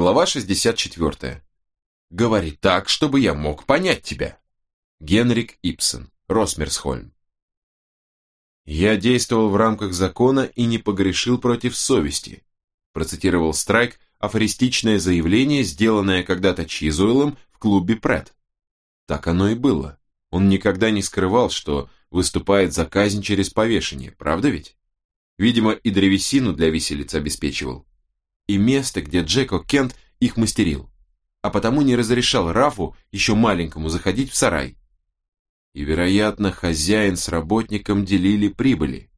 Глава 64. Говори так, чтобы я мог понять тебя. Генрик Ипсон, Росмерсхольм. «Я действовал в рамках закона и не погрешил против совести», процитировал Страйк афористичное заявление, сделанное когда-то Чизуэлом в клубе Пред. Так оно и было. Он никогда не скрывал, что выступает за казнь через повешение, правда ведь? Видимо, и древесину для виселиц обеспечивал. И место, где Джеко Кент их мастерил. А потому не разрешал Рафу, еще маленькому, заходить в сарай. И, вероятно, хозяин с работником делили прибыли.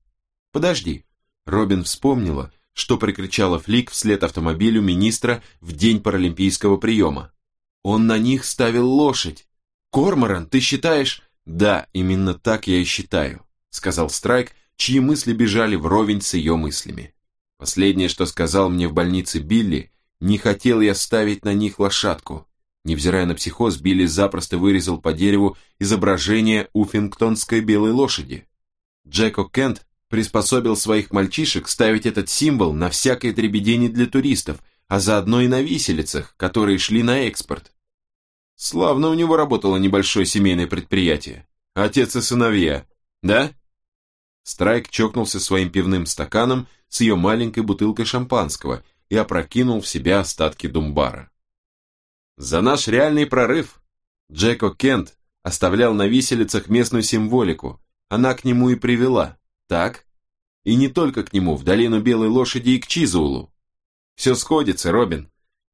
Подожди. Робин вспомнила, что прикричала Флик вслед автомобилю министра в день паралимпийского приема. Он на них ставил лошадь. Корморан, ты считаешь? Да, именно так я и считаю, сказал Страйк, чьи мысли бежали вровень с ее мыслями. Последнее, что сказал мне в больнице Билли, не хотел я ставить на них лошадку. Невзирая на психоз, Билли запросто вырезал по дереву изображение уффингтонской белой лошади. Джеко Кент приспособил своих мальчишек ставить этот символ на всякое дребедение для туристов, а заодно и на виселицах, которые шли на экспорт. Славно у него работало небольшое семейное предприятие. Отец и сыновья, да? Страйк чокнулся своим пивным стаканом с ее маленькой бутылкой шампанского и опрокинул в себя остатки думбара. За наш реальный прорыв Джеко Кент оставлял на виселицах местную символику, она к нему и привела, так? И не только к нему, в долину Белой Лошади и к Чизулу. Все сходится, Робин.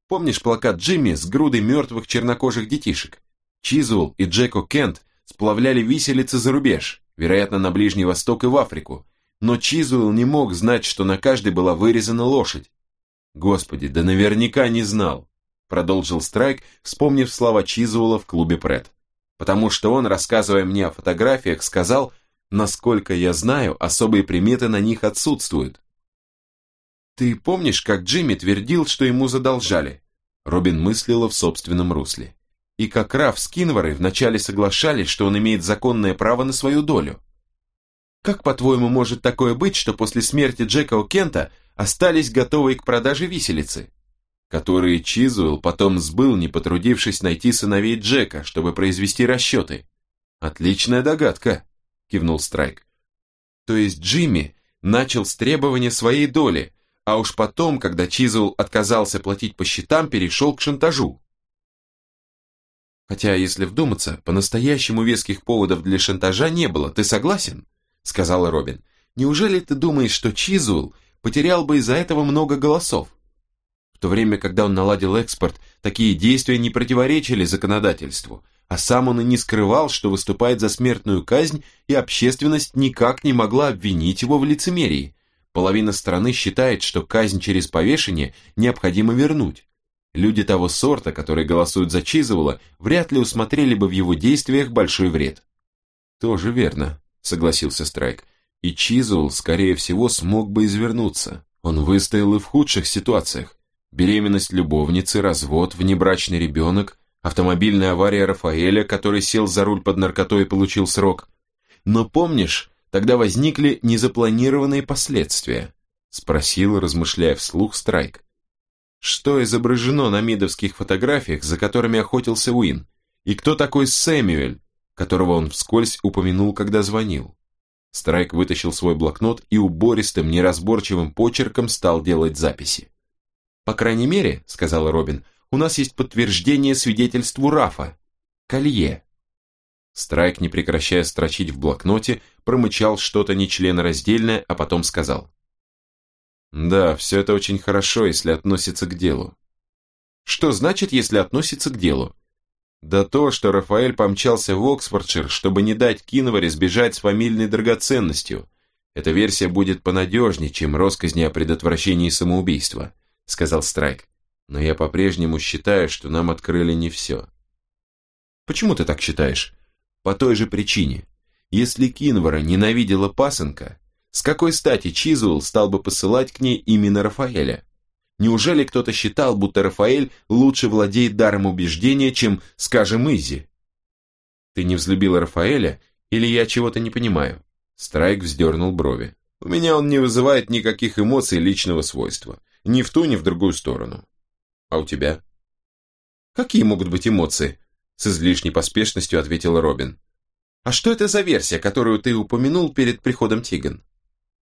Помнишь плакат Джимми с грудой мертвых чернокожих детишек? Чизул и Джеко Кент сплавляли виселицы за рубеж, вероятно, на Ближний Восток и в Африку, но Чизуэлл не мог знать, что на каждой была вырезана лошадь. Господи, да наверняка не знал, продолжил Страйк, вспомнив слова Чизуэлла в клубе Пред. Потому что он, рассказывая мне о фотографиях, сказал, насколько я знаю, особые приметы на них отсутствуют. Ты помнишь, как Джимми твердил, что ему задолжали? Робин мыслила в собственном русле. И как Раф с Кинворой вначале соглашались, что он имеет законное право на свою долю. Как, по-твоему, может такое быть, что после смерти Джека О'Кента остались готовые к продаже виселицы? Которые Чизуэлл потом сбыл, не потрудившись найти сыновей Джека, чтобы произвести расчеты. Отличная догадка, кивнул Страйк. То есть Джимми начал с требования своей доли, а уж потом, когда Чизуэлл отказался платить по счетам, перешел к шантажу. Хотя, если вдуматься, по-настоящему веских поводов для шантажа не было, ты согласен? Сказала Робин. «Неужели ты думаешь, что Чизуэлл потерял бы из-за этого много голосов?» В то время, когда он наладил экспорт, такие действия не противоречили законодательству, а сам он и не скрывал, что выступает за смертную казнь, и общественность никак не могла обвинить его в лицемерии. Половина страны считает, что казнь через повешение необходимо вернуть. Люди того сорта, которые голосуют за Чизуэлла, вряд ли усмотрели бы в его действиях большой вред. Тоже верно согласился Страйк. И Чизул, скорее всего, смог бы извернуться. Он выстоял и в худших ситуациях. Беременность любовницы, развод, внебрачный ребенок, автомобильная авария Рафаэля, который сел за руль под наркотой и получил срок. Но помнишь, тогда возникли незапланированные последствия? Спросил, размышляя вслух, Страйк. Что изображено на мидовских фотографиях, за которыми охотился Уин? И кто такой Сэмюэль, которого он вскользь упомянул, когда звонил. Страйк вытащил свой блокнот и убористым, неразборчивым почерком стал делать записи. «По крайней мере, — сказала Робин, — у нас есть подтверждение свидетельству Рафа. Колье». Страйк, не прекращая строчить в блокноте, промычал что-то нечленораздельное, а потом сказал. «Да, все это очень хорошо, если относится к делу». «Что значит, если относится к делу?» Да то, что Рафаэль помчался в Оксфордшир, чтобы не дать Киноваре сбежать с фамильной драгоценностью. Эта версия будет понадежнее, чем росказни о предотвращении самоубийства, сказал Страйк. Но я по-прежнему считаю, что нам открыли не все. Почему ты так считаешь? По той же причине. Если Кинвара ненавидела пасынка, с какой стати Чизуэлл стал бы посылать к ней именно Рафаэля? Неужели кто-то считал, будто Рафаэль лучше владеет даром убеждения, чем, скажем, Изи? Ты не взлюбила Рафаэля, или я чего-то не понимаю? Страйк вздернул брови. У меня он не вызывает никаких эмоций личного свойства. Ни в ту, ни в другую сторону. А у тебя? Какие могут быть эмоции? С излишней поспешностью ответила Робин. А что это за версия, которую ты упомянул перед приходом Тиган?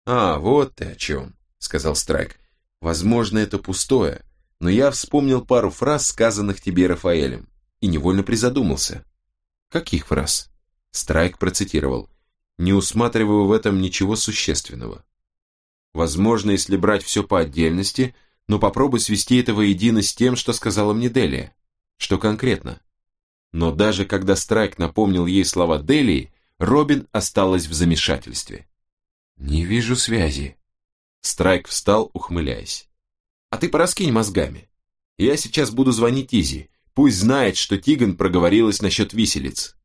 А, вот ты о чем, сказал Страйк. Возможно, это пустое, но я вспомнил пару фраз, сказанных тебе Рафаэлем, и невольно призадумался. Каких фраз? Страйк процитировал. Не усматриваю в этом ничего существенного. Возможно, если брать все по отдельности, но попробуй свести это воедино с тем, что сказала мне Делия. Что конкретно? Но даже когда Страйк напомнил ей слова Делии, Робин осталась в замешательстве. «Не вижу связи». Страйк встал, ухмыляясь. «А ты пораскинь мозгами. Я сейчас буду звонить Изи. Пусть знает, что Тиган проговорилась насчет виселиц».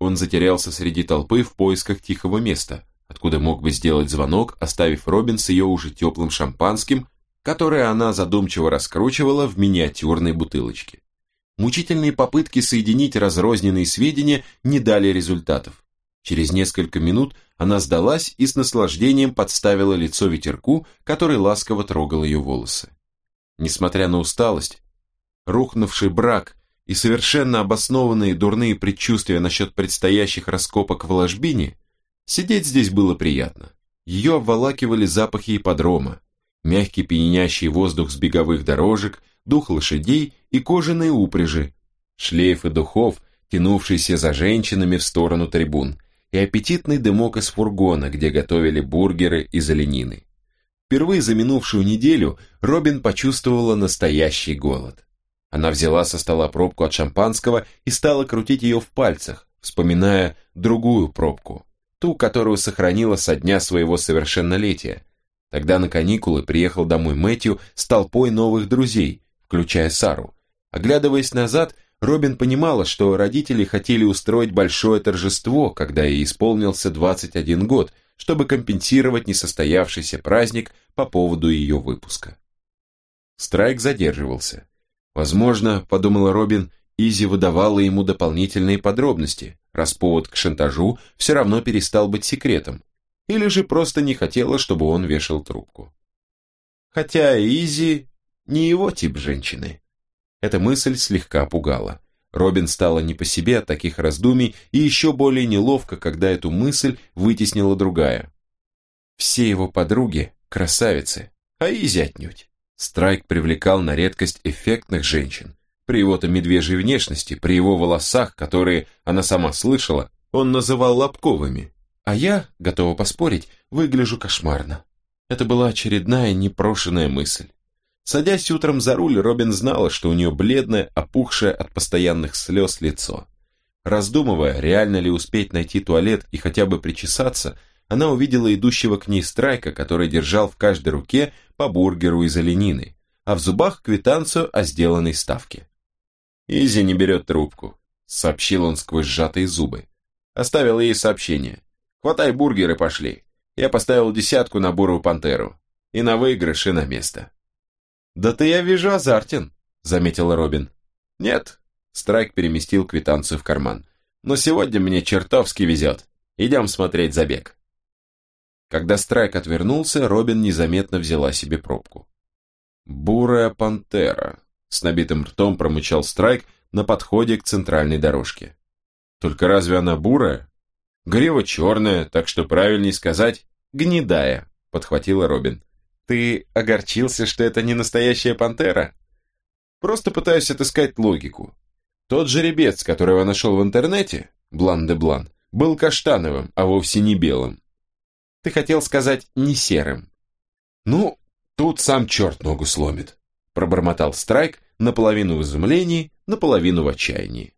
Он затерялся среди толпы в поисках тихого места, откуда мог бы сделать звонок, оставив Робин с ее уже теплым шампанским, которое она задумчиво раскручивала в миниатюрной бутылочке. Мучительные попытки соединить разрозненные сведения не дали результатов. Через несколько минут она сдалась и с наслаждением подставила лицо ветерку, который ласково трогал ее волосы. Несмотря на усталость, рухнувший брак и совершенно обоснованные дурные предчувствия насчет предстоящих раскопок в ложбине, Сидеть здесь было приятно. Ее обволакивали запахи ипподрома, мягкий пьянящий воздух с беговых дорожек, дух лошадей и кожаные упряжи, шлейфы духов, тянувшиеся за женщинами в сторону трибун, и аппетитный дымок из фургона, где готовили бургеры из оленины. Впервые за минувшую неделю Робин почувствовала настоящий голод. Она взяла со стола пробку от шампанского и стала крутить ее в пальцах, вспоминая другую пробку, ту, которую сохранила со дня своего совершеннолетия. Тогда на каникулы приехал домой Мэтью с толпой новых друзей, включая Сару. Оглядываясь назад, Робин понимала, что родители хотели устроить большое торжество, когда ей исполнился 21 год, чтобы компенсировать несостоявшийся праздник по поводу ее выпуска. Страйк задерживался. Возможно, подумала Робин, Изи выдавала ему дополнительные подробности, раз повод к шантажу все равно перестал быть секретом, или же просто не хотела, чтобы он вешал трубку. Хотя Изи не его тип женщины. Эта мысль слегка пугала. Робин стала не по себе от таких раздумий и еще более неловко, когда эту мысль вытеснила другая. Все его подруги – красавицы, а Изи отнюдь. Страйк привлекал на редкость эффектных женщин, при его-то медвежьей внешности, при его волосах, которые она сама слышала, он называл лобковыми. А я, готова поспорить, выгляжу кошмарно. Это была очередная непрошенная мысль. Садясь утром за руль, Робин знала, что у нее бледное, опухшее от постоянных слез лицо. Раздумывая, реально ли успеть найти туалет и хотя бы причесаться, она увидела идущего к ней страйка, который держал в каждой руке по бургеру из оленины, а в зубах квитанцию о сделанной ставке. Изи не берет трубку, сообщил он сквозь сжатые зубы. Оставил ей сообщение. Хватай бургеры, пошли. Я поставил десятку на бурую пантеру. И на выигрыш, и на место. Да ты, я вижу, азартен, заметила Робин. Нет, Страйк переместил квитанцию в карман. Но сегодня мне чертовски везет. Идем смотреть забег. Когда Страйк отвернулся, Робин незаметно взяла себе пробку. «Бурая пантера», с набитым ртом промычал Страйк на подходе к центральной дорожке. Только разве она бурая? Грива черная, так что правильнее сказать гнедая, подхватила Робин. Ты огорчился, что это не настоящая пантера? Просто пытаюсь отыскать логику. Тот жеребец, которого нашел в интернете, Блан де Блан, был каштановым, а вовсе не белым. Ты хотел сказать не серым. Ну, тут сам черт ногу сломит пробормотал Страйк наполовину в изумлении, наполовину в отчаянии.